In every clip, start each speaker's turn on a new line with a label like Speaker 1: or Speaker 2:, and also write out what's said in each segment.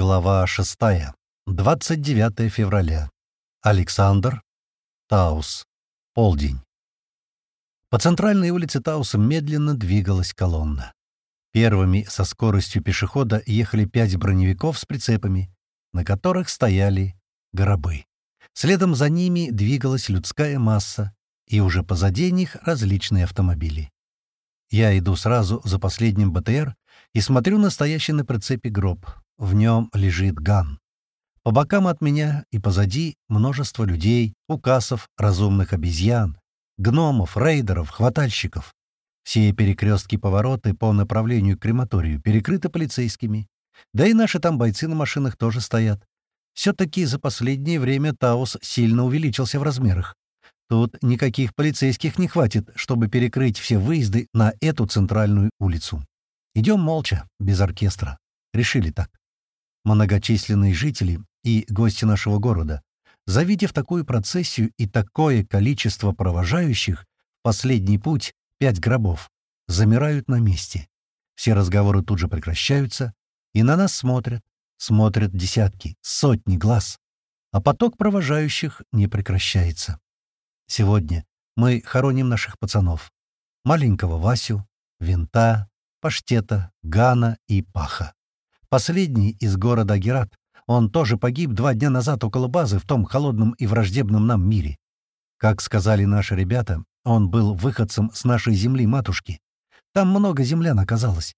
Speaker 1: Глава 6. 29 февраля. Александр. Таус. Полдень. По центральной улице Тауса медленно двигалась колонна. Первыми со скоростью пешехода ехали пять броневиков с прицепами, на которых стояли гробы. Следом за ними двигалась людская масса, и уже позади них различные автомобили. Я иду сразу за последним БТР и смотрю на стоящий на прицепе гроб. В нем лежит ган. По бокам от меня и позади множество людей, указов, разумных обезьян, гномов, рейдеров, хватальщиков. Все перекрестки повороты по направлению к крематорию перекрыты полицейскими. Да и наши там бойцы на машинах тоже стоят. Все-таки за последнее время Таус сильно увеличился в размерах. Тут никаких полицейских не хватит, чтобы перекрыть все выезды на эту центральную улицу. Идем молча, без оркестра. Решили так многочисленные жители и гости нашего города, завидев такую процессию и такое количество провожающих, последний путь, пять гробов, замирают на месте. Все разговоры тут же прекращаются, и на нас смотрят, смотрят десятки, сотни глаз, а поток провожающих не прекращается. Сегодня мы хороним наших пацанов. Маленького Васю, Винта, Паштета, Гана и Паха. Последний из города Герат. Он тоже погиб два дня назад около базы в том холодном и враждебном нам мире. Как сказали наши ребята, он был выходцем с нашей земли-матушки. Там много землян оказалось.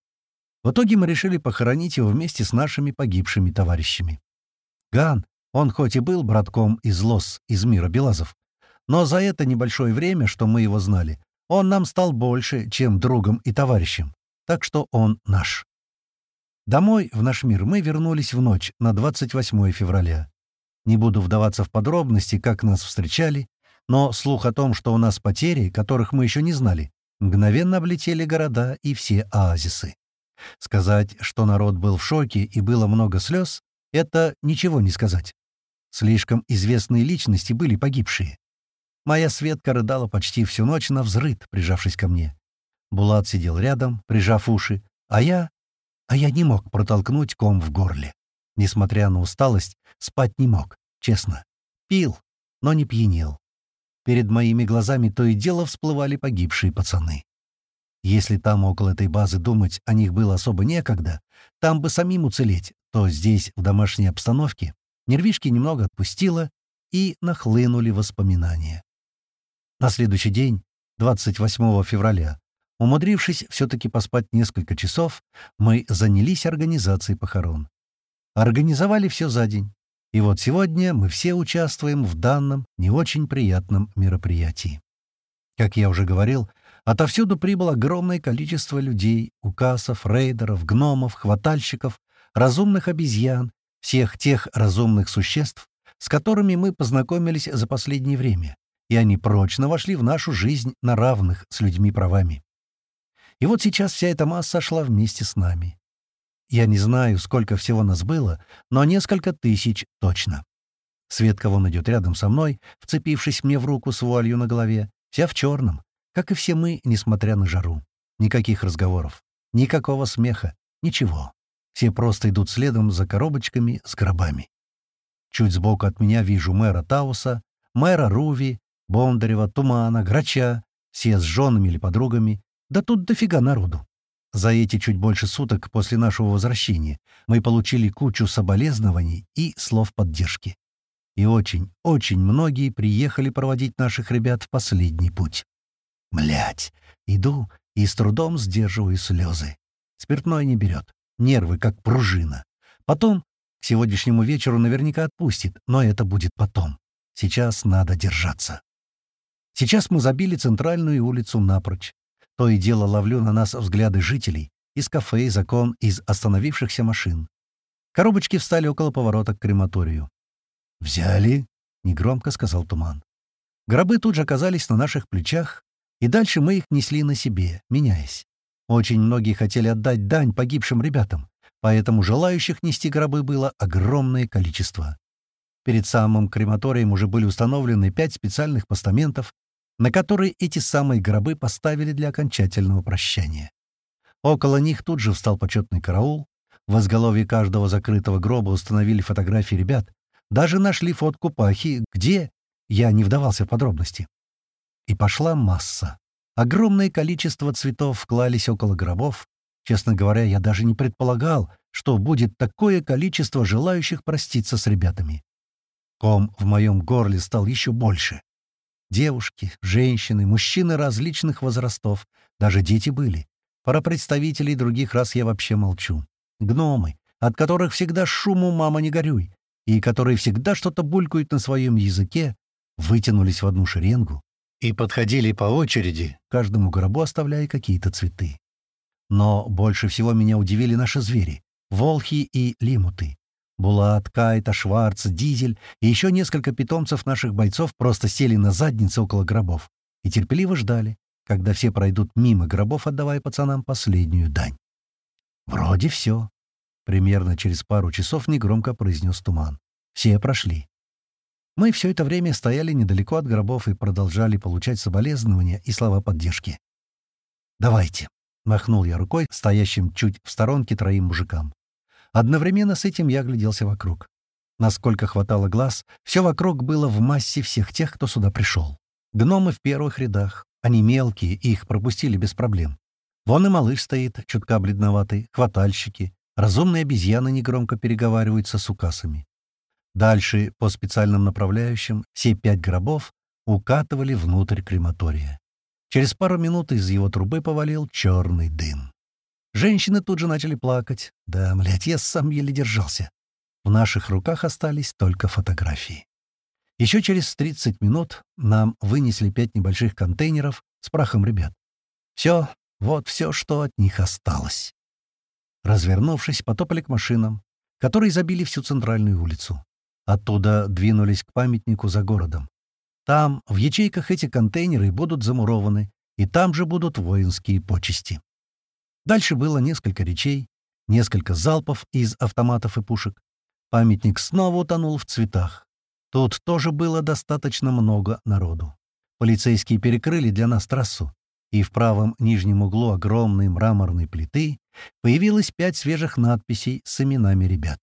Speaker 1: В итоге мы решили похоронить его вместе с нашими погибшими товарищами. Ган, он хоть и был братком из Лос, из мира Белазов, но за это небольшое время, что мы его знали, он нам стал больше, чем другом и товарищем. Так что он наш. Домой, в наш мир, мы вернулись в ночь на 28 февраля. Не буду вдаваться в подробности, как нас встречали, но слух о том, что у нас потери, которых мы еще не знали, мгновенно облетели города и все оазисы. Сказать, что народ был в шоке и было много слез, это ничего не сказать. Слишком известные личности были погибшие. Моя Светка рыдала почти всю ночь на взрыд, прижавшись ко мне. Булат сидел рядом, прижав уши, а я а я не мог протолкнуть ком в горле. Несмотря на усталость, спать не мог, честно. Пил, но не пьянел. Перед моими глазами то и дело всплывали погибшие пацаны. Если там около этой базы думать о них было особо некогда, там бы самим уцелеть, то здесь, в домашней обстановке, нервишки немного отпустило и нахлынули воспоминания. На следующий день, 28 февраля, Умудрившись все-таки поспать несколько часов, мы занялись организацией похорон. Организовали все за день. И вот сегодня мы все участвуем в данном не очень приятном мероприятии. Как я уже говорил, отовсюду прибыло огромное количество людей, указов, рейдеров, гномов, хватальщиков, разумных обезьян, всех тех разумных существ, с которыми мы познакомились за последнее время, и они прочно вошли в нашу жизнь на равных с людьми правами. И вот сейчас вся эта масса шла вместе с нами. Я не знаю, сколько всего нас было, но несколько тысяч точно. Светка вон идет рядом со мной, вцепившись мне в руку с вуалью на голове, вся в черном, как и все мы, несмотря на жару. Никаких разговоров, никакого смеха, ничего. Все просто идут следом за коробочками с гробами. Чуть сбоку от меня вижу мэра Тауса, мэра Руви, Бондарева, Тумана, Грача, все с женами или подругами, да тут дофига народу. За эти чуть больше суток после нашего возвращения мы получили кучу соболезнований и слов поддержки. И очень, очень многие приехали проводить наших ребят в последний путь. Млять, иду и с трудом сдерживаю слезы. Спиртное не берет, нервы как пружина. Потом, к сегодняшнему вечеру наверняка отпустит, но это будет потом. Сейчас надо держаться. Сейчас мы забили центральную улицу напрочь. То и дело ловлю на нас взгляды жителей, из кафе, из окон, из остановившихся машин. Коробочки встали около поворота к крематорию. «Взяли?» — негромко сказал Туман. Гробы тут же оказались на наших плечах, и дальше мы их несли на себе, меняясь. Очень многие хотели отдать дань погибшим ребятам, поэтому желающих нести гробы было огромное количество. Перед самым крематорием уже были установлены пять специальных постаментов, на которые эти самые гробы поставили для окончательного прощания. Около них тут же встал почетный караул, В изголовье каждого закрытого гроба установили фотографии ребят. Даже нашли фотку Пахи. Где? Я не вдавался в подробности. И пошла масса. Огромное количество цветов вклались около гробов. Честно говоря, я даже не предполагал, что будет такое количество желающих проститься с ребятами. Ком в моем горле стал еще больше. Девушки, женщины, мужчины различных возрастов, даже дети были. Про представителей других рас я вообще молчу. Гномы, от которых всегда шуму «мама, не горюй», и которые всегда что-то булькают на своем языке, вытянулись в одну шеренгу и подходили по очереди, каждому гробу оставляя какие-то цветы. Но больше всего меня удивили наши звери — волхи и лимуты. Булат, Кайта, Шварц, Дизель и еще несколько питомцев наших бойцов просто сели на задницы около гробов и терпеливо ждали, когда все пройдут мимо гробов, отдавая пацанам последнюю дань. «Вроде все», — примерно через пару часов негромко произнес Туман. «Все прошли». Мы все это время стояли недалеко от гробов и продолжали получать соболезнования и слова поддержки. «Давайте», — махнул я рукой стоящим чуть в сторонке троим мужикам. Одновременно с этим я огляделся вокруг. Насколько хватало глаз, все вокруг было в массе всех тех, кто сюда пришел. Гномы в первых рядах. Они мелкие, их пропустили без проблем. Вон и малыш стоит, чутка бледноватый, хватальщики. Разумные обезьяны негромко переговариваются с укасами. Дальше, по специальным направляющим, все пять гробов укатывали внутрь крематория. Через пару минут из его трубы повалил черный дым. Женщины тут же начали плакать. Да, млядь, я сам еле держался. В наших руках остались только фотографии. Еще через 30 минут нам вынесли пять небольших контейнеров с прахом ребят. Все, вот все, что от них осталось. Развернувшись, потопали к машинам, которые забили всю центральную улицу. Оттуда двинулись к памятнику за городом. Там, в ячейках эти контейнеры будут замурованы, и там же будут воинские почести. Дальше было несколько речей, несколько залпов из автоматов и пушек. Памятник снова утонул в цветах. Тут тоже было достаточно много народу. Полицейские перекрыли для нас трассу, и в правом нижнем углу огромной мраморной плиты появилось пять свежих надписей с именами ребят.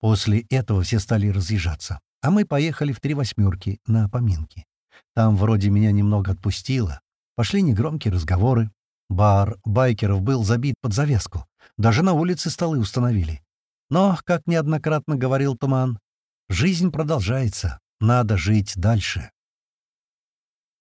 Speaker 1: После этого все стали разъезжаться, а мы поехали в «Три восьмерки» на поминки. Там вроде меня немного отпустило, пошли негромкие разговоры, Бар байкеров был забит под завеску. Даже на улице столы установили. Но, как неоднократно говорил Туман, жизнь продолжается, надо жить дальше.